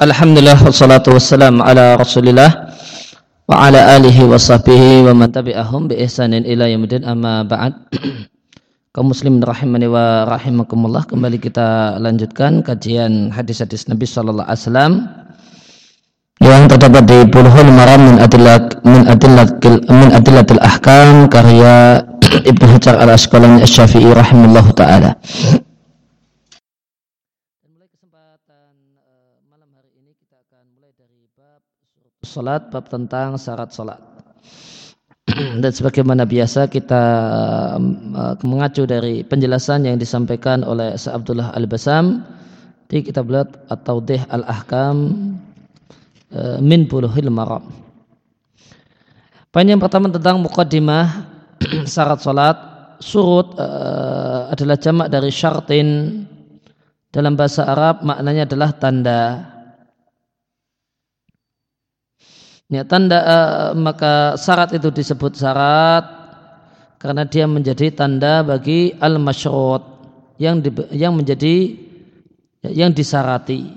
Alhamdulillah wassalatu wassalam ala rasulillah wa ala alihi wa sahbihi wa man tabi'ahum bi ihsanin ila yaumil amma ba'd. Kaum muslim rahimani wa rahimakumullah kembali kita lanjutkan kajian hadis-hadis Nabi sallallahu alaihi wasallam yang terdapat di Bulughul Maram min adillat min adillat min adillatil ahkam karya Ibnu Hajar Al-Asqalani Asy-Syafi'i rahimallahu taala Salat bab tentang syarat salat. Dan sebagaimana biasa kita uh, mengacu dari penjelasan yang disampaikan oleh Sa Abdullah Al-Basam di kitab At-Tawdih Al-Ahkam uh, min Buluhil Maram. Poin yang pertama tentang mukaddimah syarat salat surut uh, adalah jamak dari syartin dalam bahasa Arab maknanya adalah tanda Ya, tanda uh, maka syarat itu disebut syarat karena dia menjadi tanda bagi al-masyrut yang di, yang menjadi yang disarati.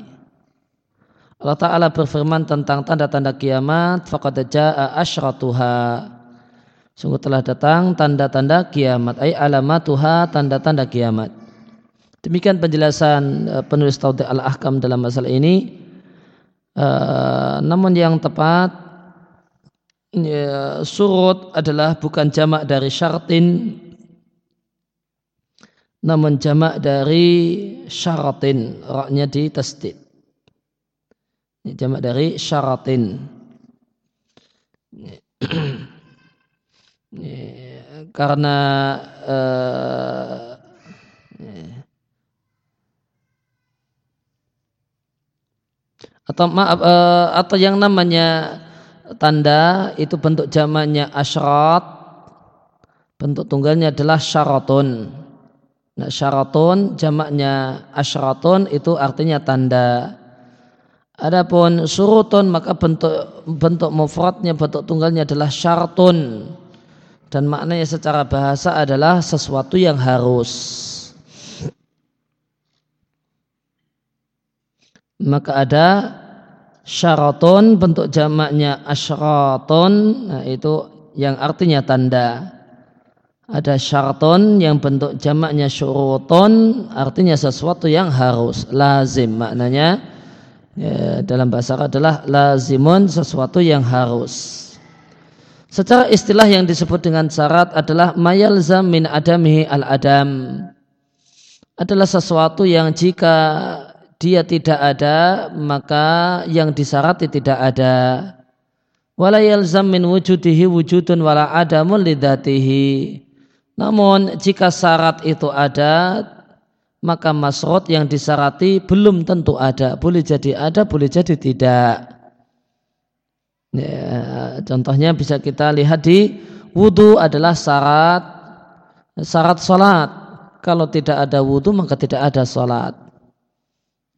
Allah Ta'ala berfirman tentang tanda-tanda kiamat faqad jaa asyratuha. Sungguh telah datang tanda-tanda kiamat ay alamatuha tanda-tanda kiamat. Demikian penjelasan uh, penulis Taudih al-ahkam dalam masalah ini. Uh, namun yang tepat ya, surut adalah bukan jamak dari syaratin namun jamak dari syaratin. Roknya di tasdid. Jamak dari syaratin. Karena uh, atau maaf uh, atau yang namanya tanda itu bentuk jamaknya asyrat bentuk tunggalnya adalah syaratun nah syaratun jamaknya asyratun itu artinya tanda. Adapun surutun maka bentuk bentuk mufradnya bentuk tunggalnya adalah syaratun dan maknanya secara bahasa adalah sesuatu yang harus. Maka ada syaraton bentuk jamaknya asyraton nah itu yang artinya tanda. Ada syaraton yang bentuk jamaknya syuruton artinya sesuatu yang harus lazim. Maknanya ya, dalam bahasa Arab adalah lazimun sesuatu yang harus. Secara istilah yang disebut dengan syarat adalah mayalzam min adamihi al adam adalah sesuatu yang jika dia tidak ada maka yang disarati tidak ada. Wala yalzam min wujudihi wujudun wala adamun lidatihi namun jika syarat itu ada maka masrot yang disarati belum tentu ada. Boleh jadi ada boleh jadi tidak. Ya, contohnya bisa kita lihat di wudhu adalah syarat syarat sholat. Kalau tidak ada wudhu maka tidak ada sholat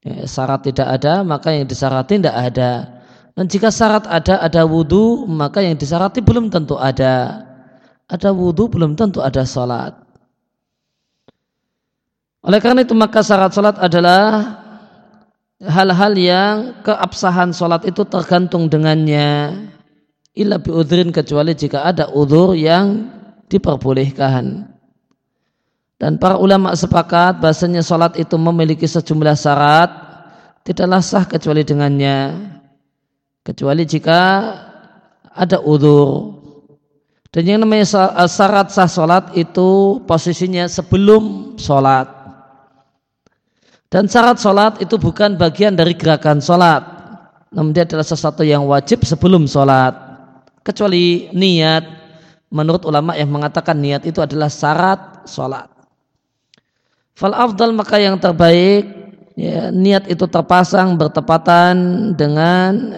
ya, syarat tidak ada maka yang disarati tidak ada. Dan jika syarat ada ada wudhu maka yang disarati belum tentu ada. Ada wudhu belum tentu ada sholat. Oleh karena itu maka syarat sholat adalah hal-hal yang keabsahan sholat itu tergantung dengannya. Illa biudrin kecuali jika ada udur yang diperbolehkan dan para ulama sepakat bahasanya sholat itu memiliki sejumlah syarat tidaklah sah kecuali dengannya. Kecuali jika ada udur. Dan yang namanya syarat sah sholat itu posisinya sebelum sholat. Dan syarat sholat itu bukan bagian dari gerakan sholat. Namun dia adalah sesuatu yang wajib sebelum sholat. Kecuali niat. Menurut ulama yang mengatakan niat itu adalah syarat sholat. Fal afdal maka yang terbaik ya, niat itu terpasang bertepatan dengan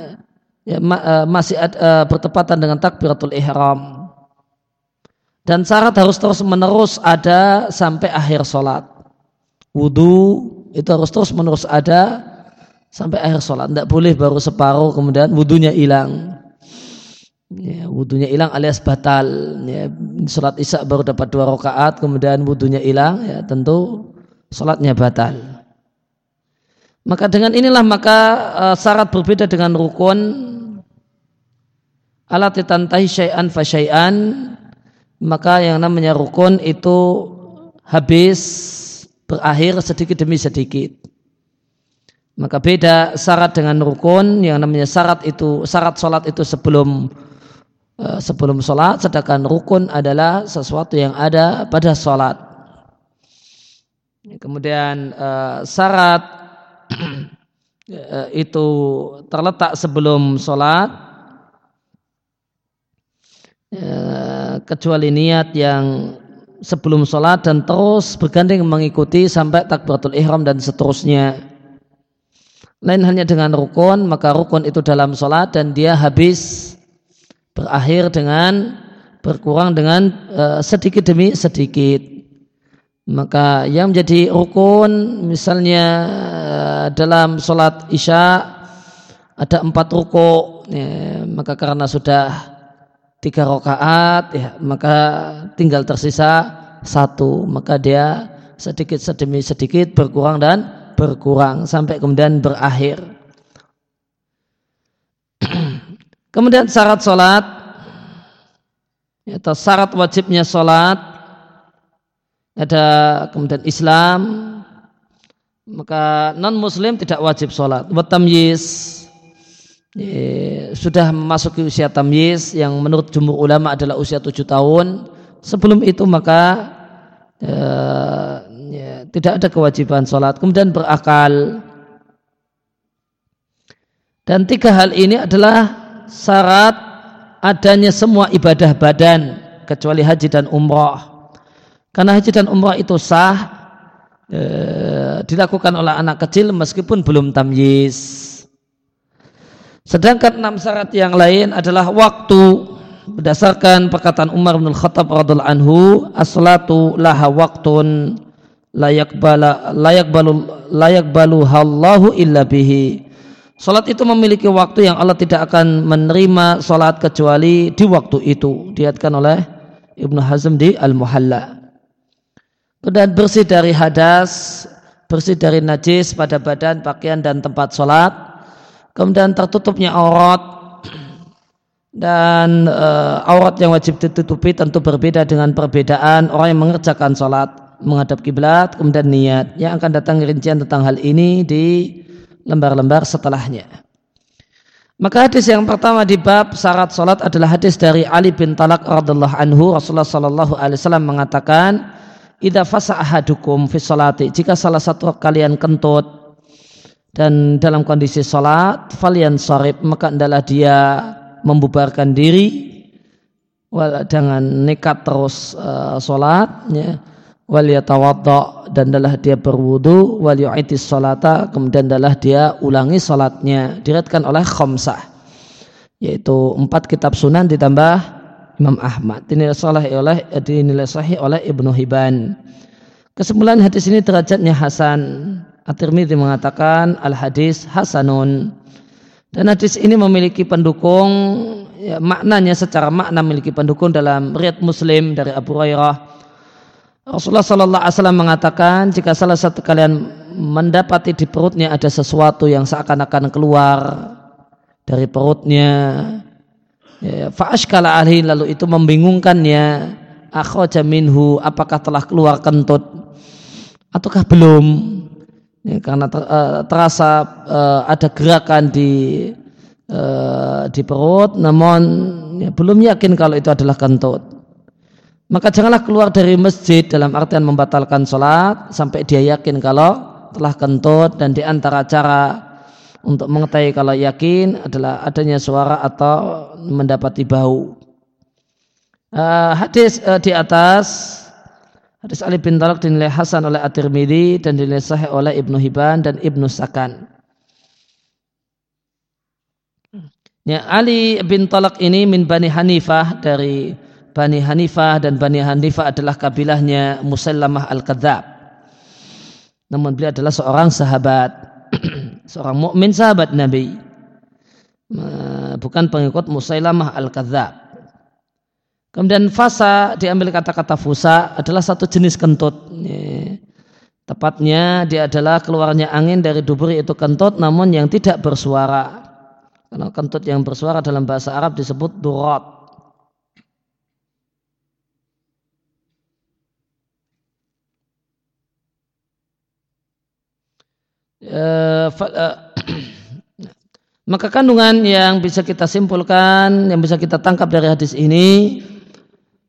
ya, ma, uh, masih ad, uh, bertepatan dengan takbiratul ihram. Dan syarat harus terus menerus ada sampai akhir sholat. Wudhu itu harus terus menerus ada sampai akhir sholat. Tidak boleh baru separuh kemudian wudhunya hilang. Ya, wudhunya hilang alias batal. Ya, sholat isya baru dapat dua rakaat kemudian wudhunya hilang ya tentu sholatnya batal. Maka dengan inilah maka uh, syarat berbeda dengan rukun alat tantahi syai'an fa syai'an maka yang namanya rukun itu habis berakhir sedikit demi sedikit. Maka beda syarat dengan rukun yang namanya syarat itu syarat sholat itu sebelum sebelum sholat sedangkan rukun adalah sesuatu yang ada pada sholat. Kemudian uh, syarat itu terletak sebelum sholat kecuali niat yang sebelum sholat dan terus bergandeng mengikuti sampai takbiratul ihram dan seterusnya. Lain hanya dengan rukun, maka rukun itu dalam sholat dan dia habis berakhir dengan berkurang dengan uh, sedikit demi sedikit. Maka yang menjadi rukun misalnya eh, dalam sholat isya ada empat ruku, ya, maka karena sudah tiga rakaat, ya, maka tinggal tersisa satu, maka dia sedikit demi sedikit berkurang dan berkurang sampai kemudian berakhir. Kemudian syarat sholat. Atau syarat wajibnya sholat. Ada kemudian Islam. Maka non muslim tidak wajib sholat. Watamyiz sudah memasuki usia tamyiz yang menurut jumhur ulama adalah usia tujuh tahun. Sebelum itu maka ya, ya, tidak ada kewajiban sholat. Kemudian berakal. Dan tiga hal ini adalah syarat adanya semua ibadah badan kecuali haji dan umrah karena haji dan umrah itu sah e, dilakukan oleh anak kecil meskipun belum tamyiz. Sedangkan enam syarat yang lain adalah waktu berdasarkan perkataan Umar bin Khattab radhiallahu anhu as-salatu laha waktun layak bala layak balu layak balu hallahu illa bihi. Salat itu memiliki waktu yang Allah tidak akan menerima salat kecuali di waktu itu. Diatkan oleh Ibnu Hazm di Al-Muhalla. Kemudian bersih dari hadas, bersih dari najis pada badan, pakaian dan tempat sholat. Kemudian tertutupnya aurat dan e, aurat yang wajib ditutupi tentu berbeda dengan perbedaan orang yang mengerjakan sholat menghadap kiblat kemudian niat yang akan datang rincian tentang hal ini di lembar-lembar setelahnya. Maka hadis yang pertama di bab syarat sholat adalah hadis dari Ali bin Talak radhiallahu anhu Rasulullah sallallahu alaihi wasallam mengatakan Ida fasa ahadukum fi salati. Jika salah satu kalian kentut dan dalam kondisi salat, falian sorib, maka adalah dia membubarkan diri dengan nekat terus uh, salat ya wal dan adalah dia berwudu wal yu'itis salata kemudian adalah dia ulangi salatnya diriatkan oleh khamsah yaitu empat kitab sunan ditambah Imam Ahmad dinilai sahih oleh dinilai sahih oleh Ibnu Hibban. Kesimpulan hadis ini derajatnya hasan. At-Tirmidzi mengatakan al hadis hasanun. Dan hadis ini memiliki pendukung ya, maknanya secara makna memiliki pendukung dalam riwayat Muslim dari Abu Hurairah. Rasulullah sallallahu alaihi wasallam mengatakan jika salah satu kalian mendapati di perutnya ada sesuatu yang seakan-akan keluar dari perutnya ya, fa'ashkala alhi lalu itu membingungkannya akhoja minhu apakah telah keluar kentut ataukah belum? Ya, karena uh, terasa uh, ada gerakan di uh, di perut namun ya, belum yakin kalau itu adalah kentut maka janganlah keluar dari masjid dalam artian membatalkan sholat sampai dia yakin kalau telah kentut dan di antara cara untuk mengetahui kalau yakin adalah adanya suara atau mendapati bau. Uh, hadis uh, di atas hadis Ali bin Talak dinilai Hasan oleh At-Tirmidzi dan dinilai Sahih oleh Ibnu Hibban dan Ibnu Sakan. Ya, Ali bin Talak ini min Bani Hanifah dari Bani Hanifah dan Bani Hanifah adalah kabilahnya Musallamah Al-Kadzab. Namun beliau adalah seorang sahabat seorang mukmin sahabat Nabi bukan pengikut Musailamah al-Kadzab kemudian fasa diambil kata-kata fusa adalah satu jenis kentut Tepatnya dia adalah keluarnya angin dari dubur itu kentut namun yang tidak bersuara. Karena kentut yang bersuara dalam bahasa Arab disebut durat. Uh, uh, maka kandungan yang bisa kita simpulkan, yang bisa kita tangkap dari hadis ini,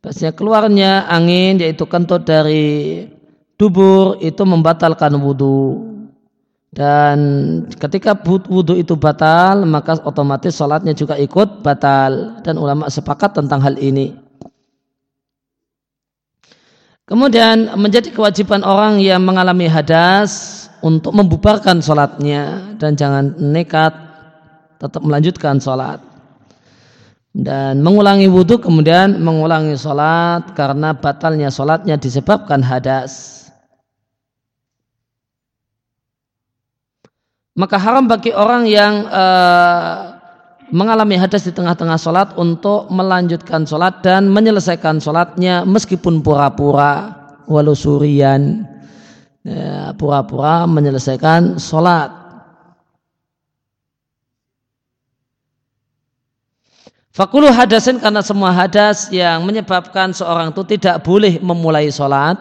bahasanya keluarnya angin yaitu kentut dari dubur itu membatalkan wudhu. Dan ketika wudhu itu batal, maka otomatis sholatnya juga ikut batal. Dan ulama sepakat tentang hal ini. Kemudian menjadi kewajiban orang yang mengalami hadas untuk membubarkan sholatnya dan jangan nekat tetap melanjutkan sholat. Dan mengulangi wudhu kemudian mengulangi sholat karena batalnya sholatnya disebabkan hadas. Maka haram bagi orang yang uh, mengalami hadas di tengah-tengah sholat untuk melanjutkan sholat dan menyelesaikan sholatnya meskipun pura-pura walau surian ya, pura-pura menyelesaikan sholat. Fakulu hadasin karena semua hadas yang menyebabkan seorang itu tidak boleh memulai sholat.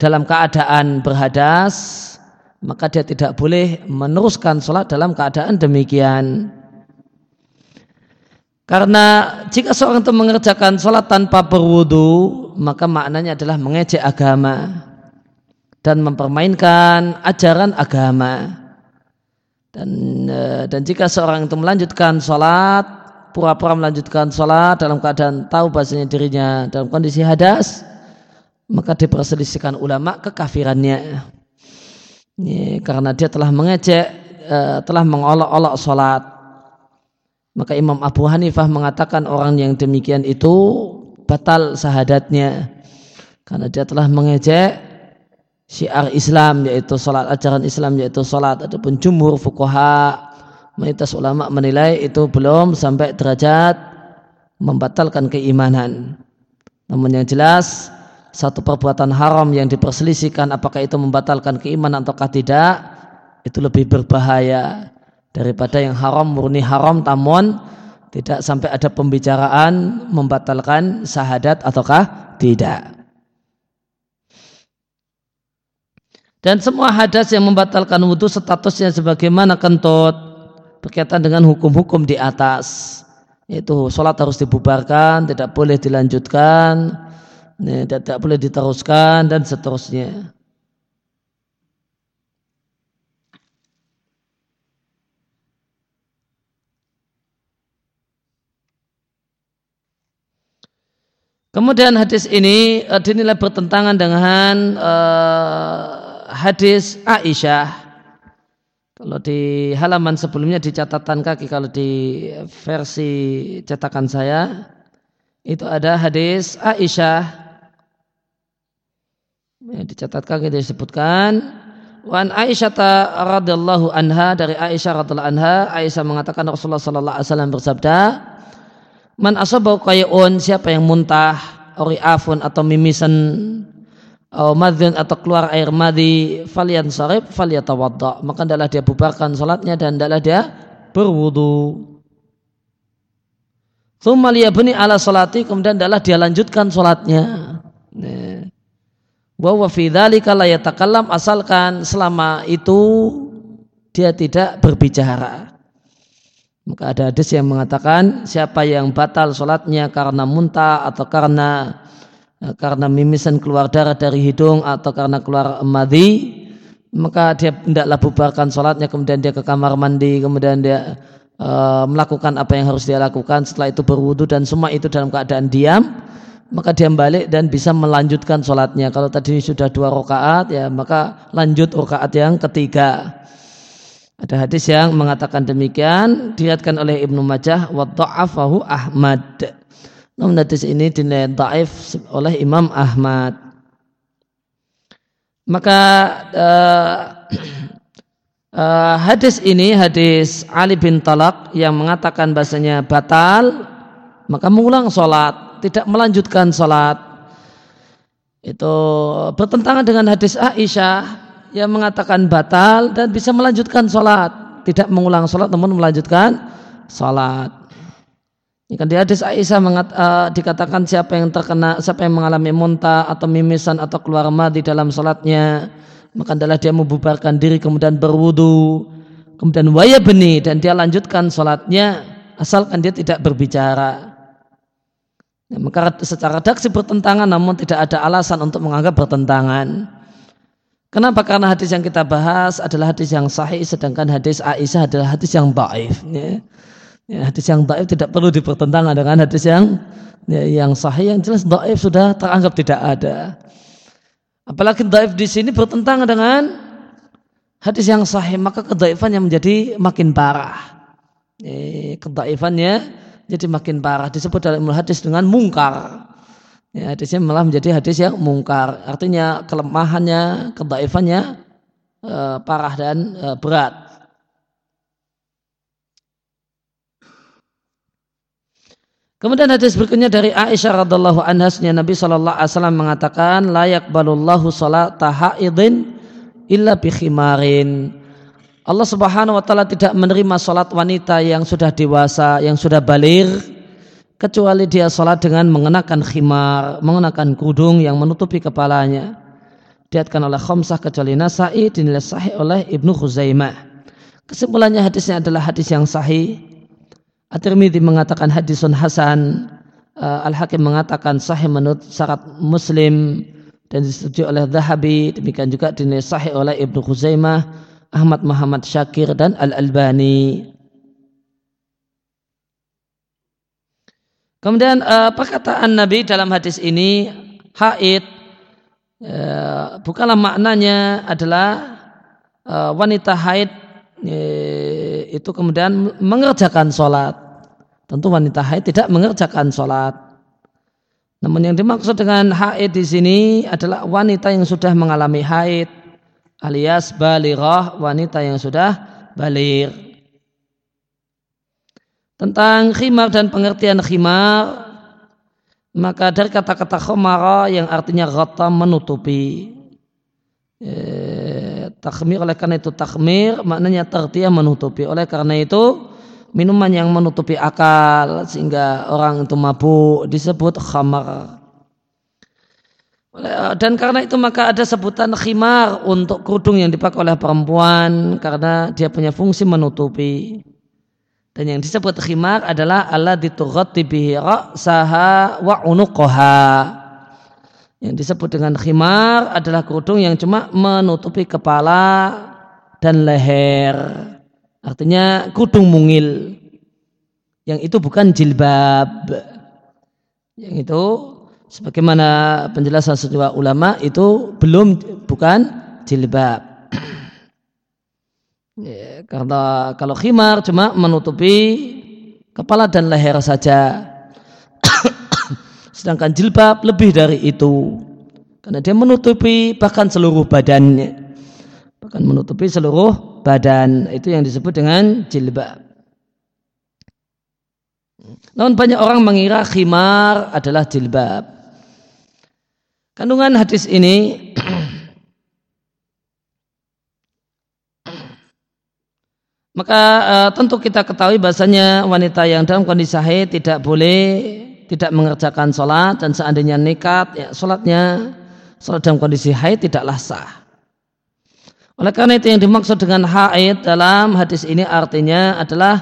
Dalam keadaan berhadas, maka dia tidak boleh meneruskan sholat dalam keadaan demikian. Karena jika seorang itu mengerjakan sholat tanpa berwudu, maka maknanya adalah mengejek agama dan mempermainkan ajaran agama. Dan eh, dan jika seorang itu melanjutkan sholat, pura-pura melanjutkan sholat dalam keadaan tahu bahasanya dirinya dalam kondisi hadas, maka diperselisihkan ulama kekafirannya. Ini, karena dia telah mengejek, eh, telah mengolok-olok sholat. Maka Imam Abu Hanifah mengatakan orang yang demikian itu batal sahadatnya. Karena dia telah mengejek syiar Islam yaitu salat ajaran Islam yaitu salat ataupun jumhur fuqaha mayoritas ulama menilai itu belum sampai derajat membatalkan keimanan. Namun yang jelas satu perbuatan haram yang diperselisihkan apakah itu membatalkan keimanan ataukah tidak itu lebih berbahaya daripada yang haram murni haram namun tidak sampai ada pembicaraan membatalkan syahadat ataukah tidak. Dan semua hadas yang membatalkan wudhu statusnya sebagaimana kentut berkaitan dengan hukum-hukum di atas. Yaitu sholat harus dibubarkan, tidak boleh dilanjutkan, tidak, tidak boleh diteruskan dan seterusnya. Kemudian hadis ini uh, dinilai bertentangan dengan uh, hadis Aisyah. Kalau di halaman sebelumnya di catatan kaki, kalau di versi cetakan saya itu ada hadis Aisyah. Ya, di catatan kaki disebutkan Wan Aisyah radhiyallahu anha dari Aisyah radhiyallahu anha Aisyah mengatakan Rasulullah sallallahu alaihi wasallam bersabda Man asabau kayun siapa yang muntah ori afun atau mimisan madzun atau keluar air madi falian sarif faliyatawadda maka adalah dia bubarkan salatnya dan adalah dia berwudu Thumma liyabni ala salati kemudian adalah dia lanjutkan salatnya. Wa wa fi dzalika la yatakallam asalkan selama itu dia tidak berbicara. Maka ada hadis yang mengatakan siapa yang batal salatnya karena muntah atau karena karena mimisan keluar darah dari hidung atau karena keluar madhi maka dia tidaklah bubarkan sholatnya kemudian dia ke kamar mandi kemudian dia uh, melakukan apa yang harus dia lakukan. Setelah itu berwudu dan semua itu dalam keadaan diam maka dia balik dan bisa melanjutkan sholatnya. Kalau tadi sudah dua rakaat ya maka lanjut rakaat yang ketiga. Ada hadis yang mengatakan demikian diriatkan oleh Ibnu Majah wa Ahmad namun hadis ini dinilai taif oleh Imam Ahmad. Maka uh, uh, hadis ini hadis Ali bin Talak yang mengatakan bahasanya batal, maka mengulang sholat, tidak melanjutkan sholat. itu bertentangan dengan hadis Aisyah yang mengatakan batal dan bisa melanjutkan sholat tidak mengulang sholat namun melanjutkan sholat Ikan di hadis Aisyah mengat, uh, dikatakan siapa yang terkena, siapa yang mengalami muntah atau mimisan atau keluar mati dalam sholatnya, maka adalah dia membubarkan diri kemudian berwudu, kemudian waya beni dan dia lanjutkan sholatnya asalkan dia tidak berbicara. Ya, maka secara daksi bertentangan namun tidak ada alasan untuk menganggap bertentangan. Kenapa? Karena hadis yang kita bahas adalah hadis yang sahih sedangkan hadis Aisyah adalah hadis yang baif. Ya. Ya, hadis yang daif tidak perlu dipertentangkan dengan hadis yang ya, yang sahih yang jelas daif sudah teranggap tidak ada. Apalagi daif di sini bertentangan dengan hadis yang sahih maka kedaifannya menjadi makin parah. Ya, kedaifannya jadi makin parah disebut dalam hadis dengan mungkar. Ya, hadisnya malah menjadi hadis yang mungkar. Artinya kelemahannya, kedaifannya uh, parah dan uh, berat. Kemudian hadis berikutnya dari Aisyah radhiallahu anha Nabi sallallahu alaihi wasallam mengatakan layak balullahu salata haidin illa bi khimarin. Allah Subhanahu wa taala tidak menerima salat wanita yang sudah dewasa, yang sudah balir kecuali dia salat dengan mengenakan khimar, mengenakan kudung yang menutupi kepalanya. Diatkan oleh khamsah kecuali Nasai dinilai sahih oleh Ibnu Khuzaimah. Kesimpulannya hadisnya adalah hadis yang sahih At-Tirmidzi mengatakan hadisun hasan, uh, Al-Hakim mengatakan sahih menurut syarat Muslim dan disetujui oleh Zahabi, demikian juga dinilai sahih oleh Ibnu Khuzaimah, Ahmad Muhammad Syakir dan Al-Albani. Kemudian uh, perkataan Nabi dalam hadis ini haid uh, bukanlah maknanya adalah wanita haid itu kemudian mengerjakan sholat. Tentu wanita haid tidak mengerjakan sholat. Namun yang dimaksud dengan haid di sini adalah wanita yang sudah mengalami haid alias balirah wanita yang sudah balir. Tentang khimar dan pengertian khimar maka dari kata-kata khomara yang artinya ghata menutupi. Eh, takhmir oleh karena itu takhmir maknanya tertia menutupi. Oleh karena itu minuman yang menutupi akal sehingga orang itu mabuk disebut khamar. Eh, dan karena itu maka ada sebutan khimar untuk kerudung yang dipakai oleh perempuan karena dia punya fungsi menutupi. Dan yang disebut khimar adalah Allah ditughatti bihi ra'saha wa unuqaha yang disebut dengan khimar adalah kerudung yang cuma menutupi kepala dan leher. Artinya kerudung mungil. Yang itu bukan jilbab. Yang itu sebagaimana penjelasan sejumlah ulama itu belum bukan jilbab. ya, karena kalau khimar cuma menutupi kepala dan leher saja. Sedangkan jilbab lebih dari itu. Karena dia menutupi bahkan seluruh badannya. Bahkan menutupi seluruh badan. Itu yang disebut dengan jilbab. Namun banyak orang mengira khimar adalah jilbab. Kandungan hadis ini maka uh, tentu kita ketahui bahasanya wanita yang dalam kondisi haid tidak boleh tidak mengerjakan sholat dan seandainya nekat ya sholatnya sholat dalam kondisi haid tidaklah sah. Oleh karena itu yang dimaksud dengan haid dalam hadis ini artinya adalah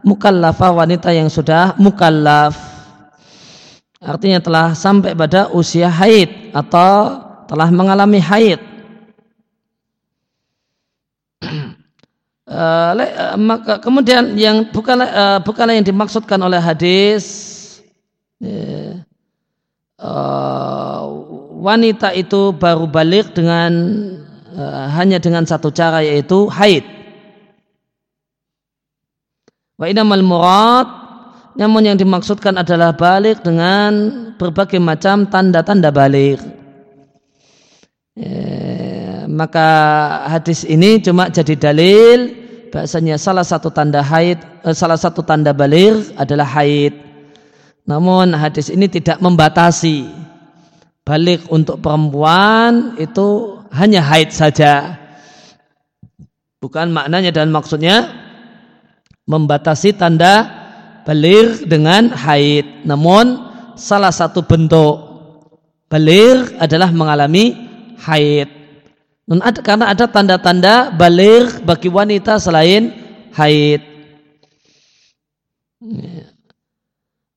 mukallafah wanita yang sudah mukallaf. Artinya telah sampai pada usia haid atau telah mengalami haid. Uh, maka kemudian yang bukanlah uh, bukanlah yang dimaksudkan oleh hadis uh, wanita itu baru balik dengan uh, hanya dengan satu cara yaitu haid. Wa inamal murad namun yang dimaksudkan adalah balik dengan berbagai macam tanda-tanda balik. Ya, maka hadis ini cuma jadi dalil bahasanya salah satu tanda haid, eh, salah satu tanda balik adalah haid. Namun hadis ini tidak membatasi balik untuk perempuan itu hanya haid saja. Bukan maknanya dan maksudnya membatasi tanda balik dengan haid. Namun salah satu bentuk balik adalah mengalami haid. Karena ada tanda-tanda balik bagi wanita selain haid.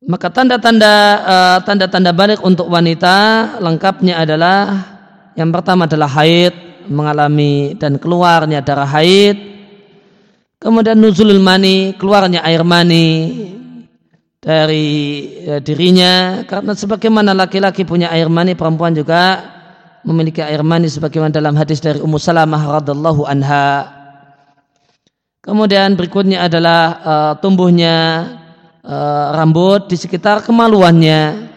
Maka tanda-tanda uh, tanda-tanda balik untuk wanita lengkapnya adalah yang pertama adalah haid, mengalami dan keluarnya darah haid. Kemudian nuzulul mani, keluarnya air mani dari ya, dirinya karena sebagaimana laki-laki punya air mani, perempuan juga memiliki air mani sebagaimana dalam hadis dari Ummu Salamah radhiallahu anha. Kemudian berikutnya adalah uh, tumbuhnya uh, rambut di sekitar kemaluannya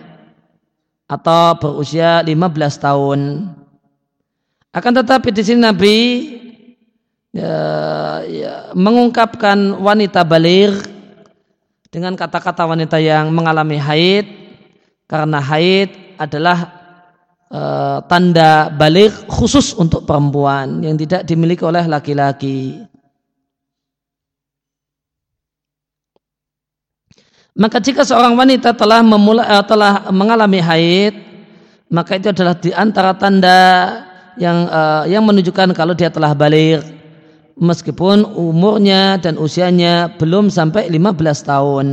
atau berusia 15 tahun. Akan tetapi di sini Nabi ya, ya, mengungkapkan wanita balir dengan kata-kata wanita yang mengalami haid karena haid adalah uh, tanda balik khusus untuk perempuan yang tidak dimiliki oleh laki-laki. Maka jika seorang wanita telah memulai uh, telah mengalami haid, maka itu adalah di antara tanda yang uh, yang menunjukkan kalau dia telah balik meskipun umurnya dan usianya belum sampai 15 tahun.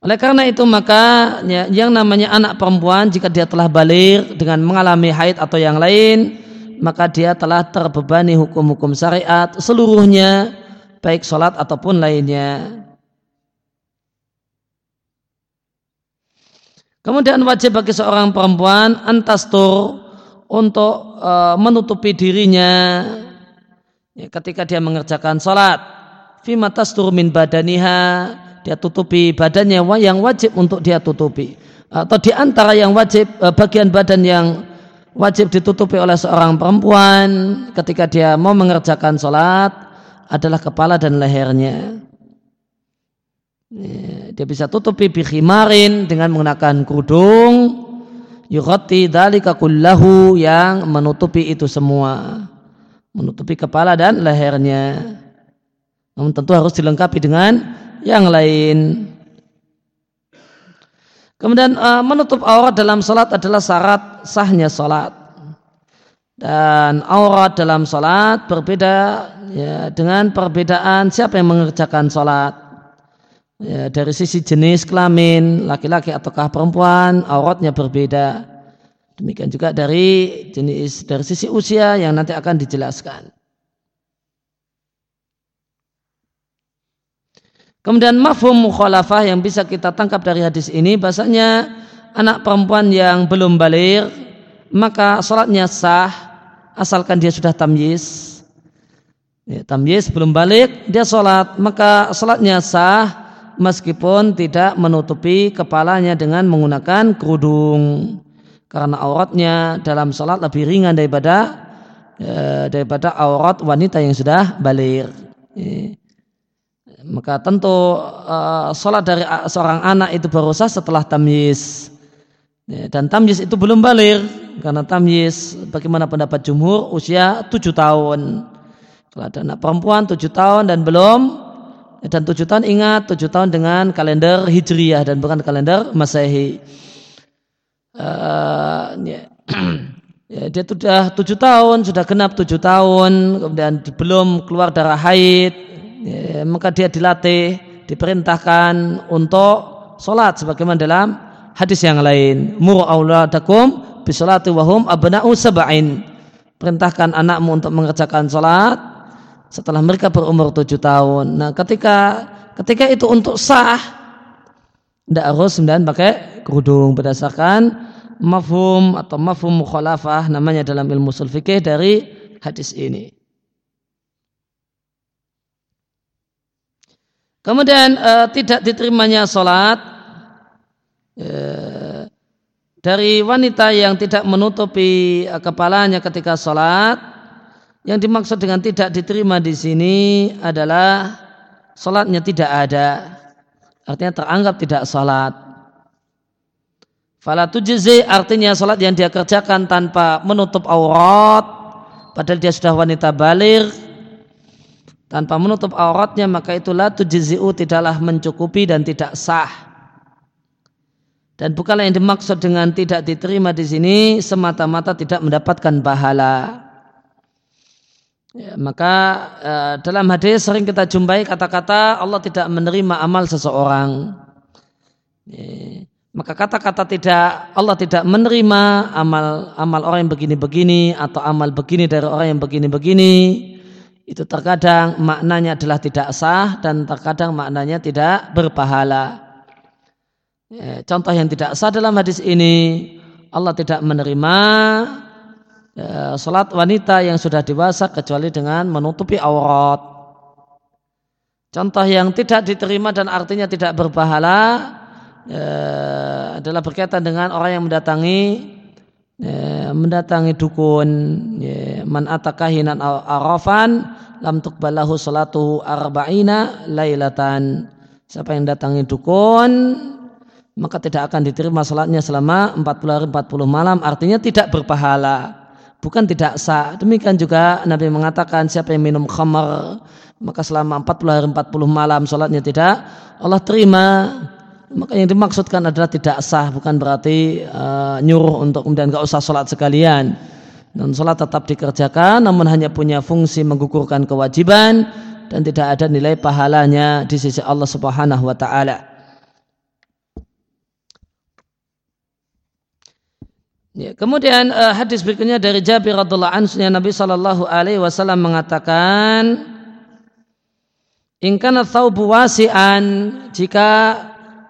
Oleh karena itu maka ya, yang namanya anak perempuan jika dia telah balik dengan mengalami haid atau yang lain maka dia telah terbebani hukum-hukum syariat seluruhnya baik sholat ataupun lainnya. Kemudian wajib bagi seorang perempuan antastur untuk uh, menutupi dirinya ya, ketika dia mengerjakan sholat. Fima tastur min badaniha dia tutupi badannya yang wajib untuk dia tutupi atau di antara yang wajib uh, bagian badan yang wajib ditutupi oleh seorang perempuan ketika dia mau mengerjakan sholat adalah kepala dan lehernya. Ya, dia bisa tutupi bikhimarin dengan menggunakan kerudung. Yughati dalika kullahu yang menutupi itu semua. Menutupi kepala dan lehernya. Namun tentu harus dilengkapi dengan yang lain. Kemudian uh, menutup aurat dalam salat adalah syarat sahnya salat. Dan aurat dalam salat berbeda ya, dengan perbedaan siapa yang mengerjakan salat ya, dari sisi jenis kelamin laki-laki ataukah perempuan auratnya berbeda. Demikian juga dari jenis dari sisi usia yang nanti akan dijelaskan. Kemudian mafhum mukhalafah yang bisa kita tangkap dari hadis ini bahasanya anak perempuan yang belum balik maka sholatnya sah asalkan dia sudah tamyiz. Ya, tamyiz belum balik dia sholat maka sholatnya sah meskipun tidak menutupi kepalanya dengan menggunakan kerudung karena auratnya dalam salat lebih ringan daripada e, daripada aurat wanita yang sudah balik. E, maka tentu e, salat dari seorang anak itu baru sah setelah tamyiz. E, dan tamyiz itu belum balik karena tamyiz bagaimana pendapat jumhur usia tujuh tahun. Kalau ada anak perempuan tujuh tahun dan belum dan tujuh tahun ingat tujuh tahun dengan kalender hijriyah dan bukan kalender masehi. Uh, ya. dia sudah tujuh tahun, sudah genap tujuh tahun, kemudian belum keluar darah haid, ya, maka dia dilatih, diperintahkan untuk sholat sebagaimana dalam hadis yang lain. Muru auladakum bisolati wahum abna'u sab'in. Perintahkan anakmu untuk mengerjakan sholat setelah mereka berumur tujuh tahun. Nah, ketika ketika itu untuk sah, tidak harus sembilan pakai kerudung berdasarkan mafhum atau mafhum mukhalafah namanya dalam ilmu sulfikih dari hadis ini. Kemudian e, tidak diterimanya sholat e, dari wanita yang tidak menutupi kepalanya ketika sholat yang dimaksud dengan tidak diterima di sini adalah sholatnya tidak ada. Artinya teranggap tidak sholat. Fala tujzi artinya salat yang dia kerjakan tanpa menutup aurat padahal dia sudah wanita balir tanpa menutup auratnya maka itulah tujzi'u tidaklah mencukupi dan tidak sah. Dan bukanlah yang dimaksud dengan tidak diterima di sini semata-mata tidak mendapatkan pahala. Ya, maka uh, dalam hadis sering kita jumpai kata-kata Allah tidak menerima amal seseorang. Ya, maka kata-kata tidak Allah tidak menerima amal amal orang yang begini-begini atau amal begini dari orang yang begini-begini itu terkadang maknanya adalah tidak sah dan terkadang maknanya tidak berpahala. Ya, contoh yang tidak sah dalam hadis ini Allah tidak menerima salat wanita yang sudah dewasa kecuali dengan menutupi aurat. Contoh yang tidak diterima dan artinya tidak berpahala ya, adalah berkaitan dengan orang yang mendatangi ya, mendatangi dukun man atakahinan arafan lam tukbalahu salatu arba'ina lailatan siapa yang datangi dukun maka tidak akan diterima salatnya selama 40 hari 40 malam artinya tidak berpahala bukan tidak sah. Demikian juga Nabi mengatakan siapa yang minum khamar maka selama 40 hari 40 malam salatnya tidak Allah terima. Maka yang dimaksudkan adalah tidak sah bukan berarti uh, nyuruh untuk kemudian nggak usah sholat sekalian. Dan sholat tetap dikerjakan namun hanya punya fungsi menggugurkan kewajiban dan tidak ada nilai pahalanya di sisi Allah Subhanahu wa taala. Ya, kemudian uh, hadis berikutnya dari Jabir radhiallahu anhu Nabi sallallahu alaihi wasallam mengatakan In kana thawbu wasi'an jika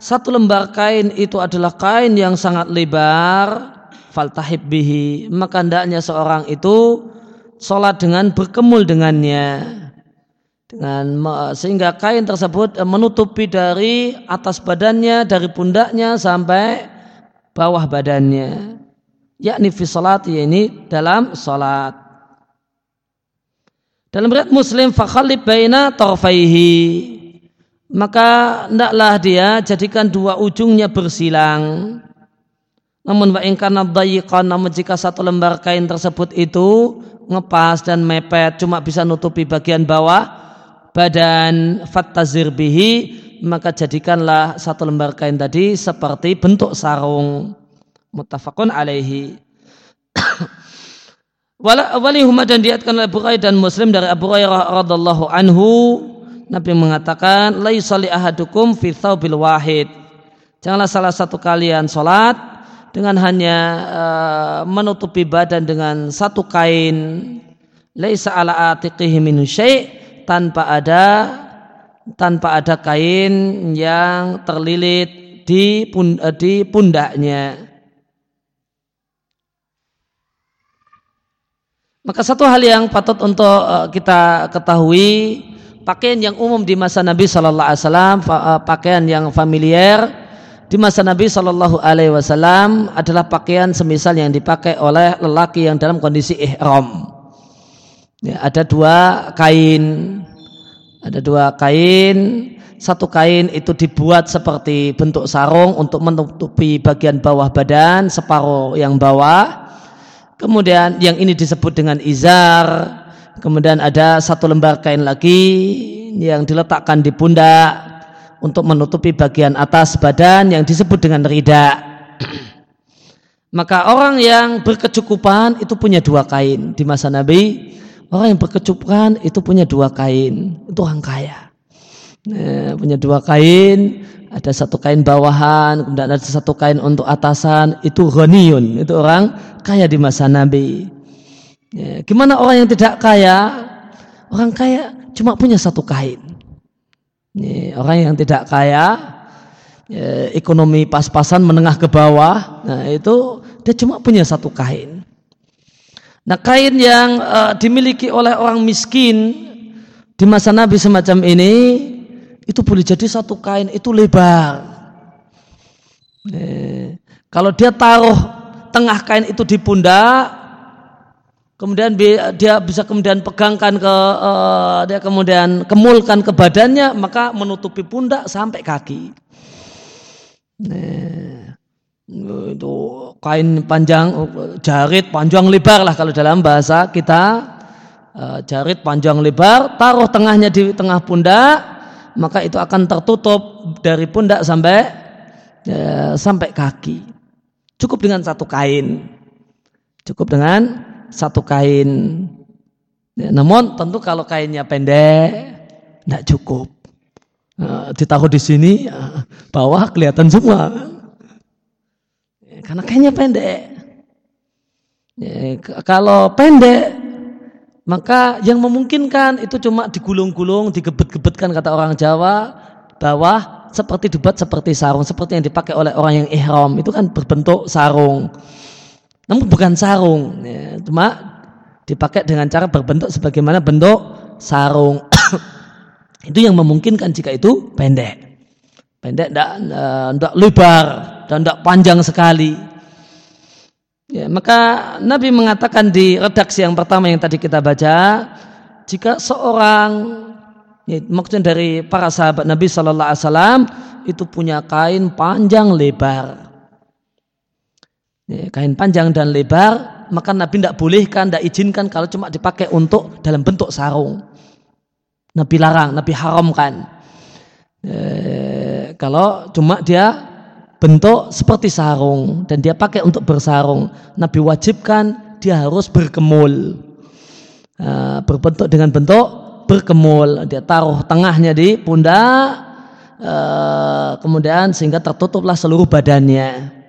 satu lembar kain itu adalah kain yang sangat lebar faltahib bihi maka hendaknya seorang itu sholat dengan berkemul dengannya. Dengan sehingga kain tersebut menutupi dari atas badannya dari pundaknya sampai bawah badannya yakni fi salat ini dalam salat. Dalam riwayat Muslim fakhalib baina tarfaihi. Maka hendaklah dia jadikan dua ujungnya bersilang. Namun wa ingkana namun jika satu lembar kain tersebut itu ngepas dan mepet cuma bisa nutupi bagian bawah badan fattazir bihi maka jadikanlah satu lembar kain tadi seperti bentuk sarung muttafaqun alaihi Walihuma dan diatkan oleh Bukhari dan Muslim dari Abu Hurairah radhiallahu anhu Nabi mengatakan laisali ahadukum fi bil wahid. Janganlah salah satu kalian sholat dengan hanya uh, menutupi badan dengan satu kain laisa ala atiqihi min tanpa ada tanpa ada kain yang terlilit di uh, di pundaknya. Maka satu hal yang patut untuk uh, kita ketahui pakaian yang umum di masa Nabi Shallallahu Alaihi Wasallam, eh, pakaian yang familiar di masa Nabi Shallallahu Alaihi Wasallam adalah pakaian semisal yang dipakai oleh lelaki yang dalam kondisi ihram. Ya, ada dua kain, ada dua kain. Satu kain itu dibuat seperti bentuk sarung untuk menutupi bagian bawah badan, separuh yang bawah. Kemudian yang ini disebut dengan izar, Kemudian ada satu lembar kain lagi yang diletakkan di pundak untuk menutupi bagian atas badan yang disebut dengan rida. Maka orang yang berkecukupan itu punya dua kain di masa Nabi. Orang yang berkecukupan itu punya dua kain. Itu orang kaya. Nah, punya dua kain, ada satu kain bawahan, kemudian ada satu kain untuk atasan. Itu ghaniyun, itu orang kaya di masa Nabi. Ya, gimana orang yang tidak kaya? Orang kaya cuma punya satu kain. Ya, orang yang tidak kaya, ya, ekonomi pas-pasan menengah ke bawah, nah itu dia cuma punya satu kain. Nah kain yang uh, dimiliki oleh orang miskin di masa Nabi semacam ini itu boleh jadi satu kain itu lebar. Kalau dia taruh tengah kain itu di pundak, kemudian dia bisa kemudian pegangkan ke uh, dia kemudian kemulkan ke badannya maka menutupi pundak sampai kaki. Itu kain panjang jarit panjang lebar lah kalau dalam bahasa kita eh, jarit panjang lebar taruh tengahnya di tengah pundak maka itu akan tertutup dari pundak sampai ya, sampai kaki. Cukup dengan satu kain. Cukup dengan satu kain. Ya, namun tentu kalau kainnya pendek tidak cukup. Uh, ditaruh di sini uh, bawah kelihatan semua. Karena kayaknya pendek. Ya, kalau pendek, maka yang memungkinkan itu cuma digulung-gulung, digebet-gebetkan kata orang Jawa, bawah seperti debat seperti sarung, seperti yang dipakai oleh orang yang ihram, itu kan berbentuk sarung. Namun bukan sarung, ya, cuma dipakai dengan cara berbentuk sebagaimana bentuk sarung. itu yang memungkinkan jika itu pendek. Pendek tidak uh, lebar dan tidak panjang sekali. Ya, maka Nabi mengatakan di redaksi yang pertama yang tadi kita baca, jika seorang ya, maksudnya dari para sahabat Nabi Shallallahu Alaihi Wasallam itu punya kain panjang lebar, ya, kain panjang dan lebar, maka Nabi tidak bolehkan, tidak izinkan kalau cuma dipakai untuk dalam bentuk sarung. Nabi larang, Nabi haramkan. Ya, kalau cuma dia bentuk seperti sarung dan dia pakai untuk bersarung. Nabi wajibkan dia harus berkemul. Uh, berbentuk dengan bentuk berkemul. Dia taruh tengahnya di pundak, uh, kemudian sehingga tertutuplah seluruh badannya.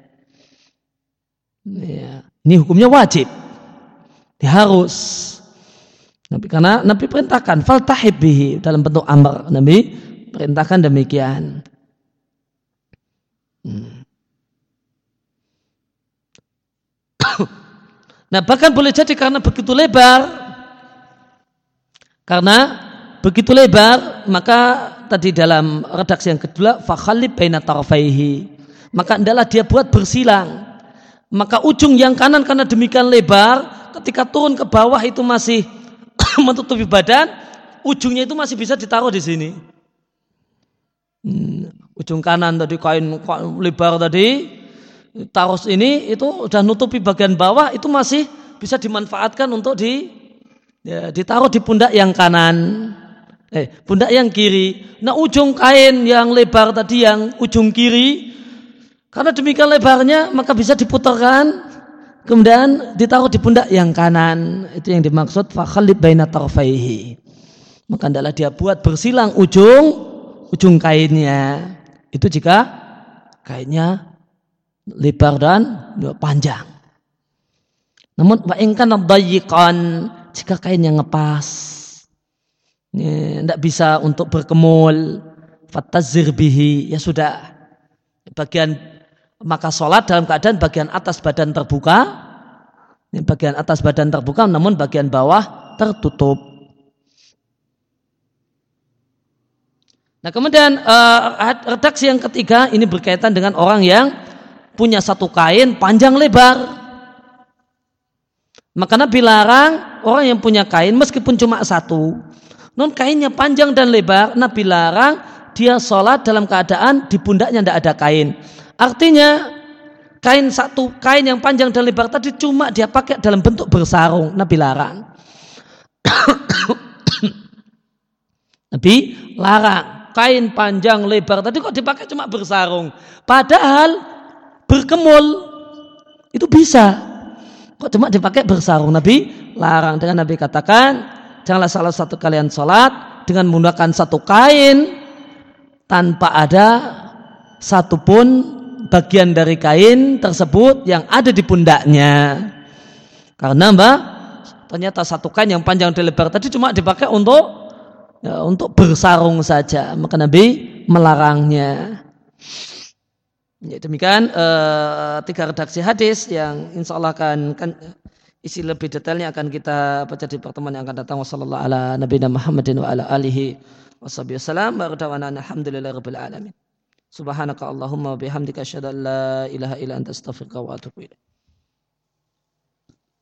Ya. Ini hukumnya wajib. Dia harus. Nabi karena Nabi perintahkan dalam bentuk amr. Nabi perintahkan demikian. Hmm. nah bahkan boleh jadi karena begitu lebar. Karena begitu lebar maka tadi dalam redaksi yang kedua fakhalib baina tarfaihi maka adalah dia buat bersilang. Maka ujung yang kanan karena demikian lebar ketika turun ke bawah itu masih menutupi badan ujungnya itu masih bisa ditaruh di sini. Hmm ujung kanan tadi kain lebar tadi tarus ini itu sudah nutupi bagian bawah itu masih bisa dimanfaatkan untuk di ya, ditaruh di pundak yang kanan. Eh pundak yang kiri. Nah ujung kain yang lebar tadi yang ujung kiri karena demikian lebarnya maka bisa diputarkan kemudian ditaruh di pundak yang kanan. Itu yang dimaksud fakhalib baina tarfaihi. Maka adalah dia buat bersilang ujung ujung kainnya itu jika kainnya lebar dan panjang. Namun wa'ingkan dayiqan jika kainnya ngepas. Tidak bisa untuk berkemul. Fatazir bihi. Ya sudah. Bagian maka sholat dalam keadaan bagian atas badan terbuka. Bagian atas badan terbuka namun bagian bawah tertutup. Nah kemudian uh, redaksi yang ketiga ini berkaitan dengan orang yang punya satu kain panjang lebar. Maka Nabi larang orang yang punya kain meskipun cuma satu. Non kainnya panjang dan lebar, Nabi larang dia sholat dalam keadaan di pundaknya tidak ada kain. Artinya kain satu kain yang panjang dan lebar tadi cuma dia pakai dalam bentuk bersarung. Nabi larang. Nabi larang kain panjang lebar tadi kok dipakai cuma bersarung. Padahal berkemul itu bisa. Kok cuma dipakai bersarung? Nabi larang dengan Nabi katakan janganlah salah satu kalian sholat dengan menggunakan satu kain tanpa ada satupun bagian dari kain tersebut yang ada di pundaknya. Karena mbak, ternyata satu kain yang panjang dan lebar tadi cuma dipakai untuk ya, untuk bersarung saja. Maka Nabi melarangnya. Ya, demikian uh, tiga redaksi hadis yang insya Allah akan kan, isi lebih detailnya akan kita baca di pertemuan yang akan datang. Wasallallahu ala nabiyina Muhammadin wa ala alihi wa subhanaka allahumma bihamdika asyhadu an la ilaha illa anta astaghfiruka wa atubu ilaik